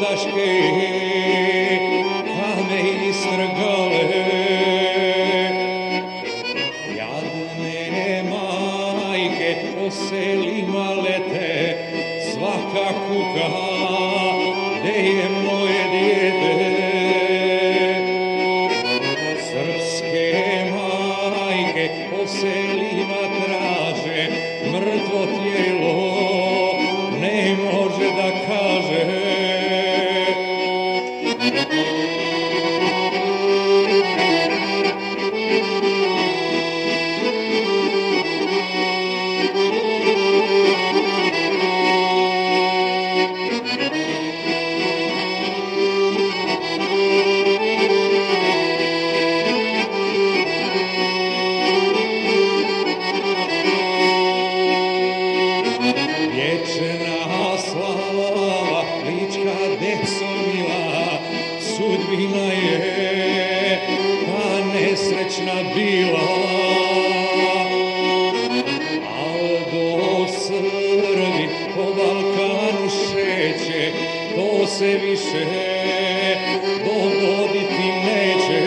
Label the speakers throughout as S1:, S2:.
S1: taškai, kameni strgale. Jadne majke po selima lete, svaka je moje večna bila. Albo Srbi po Balkanu šeće, to se više dogoditi neće.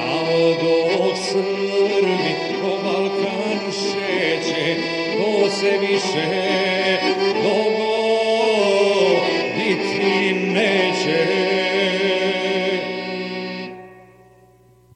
S1: Albo Srbi po Balkanu šeće, to se više dogoditi neće.